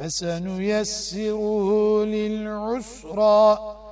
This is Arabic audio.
فسنيسره للعسرى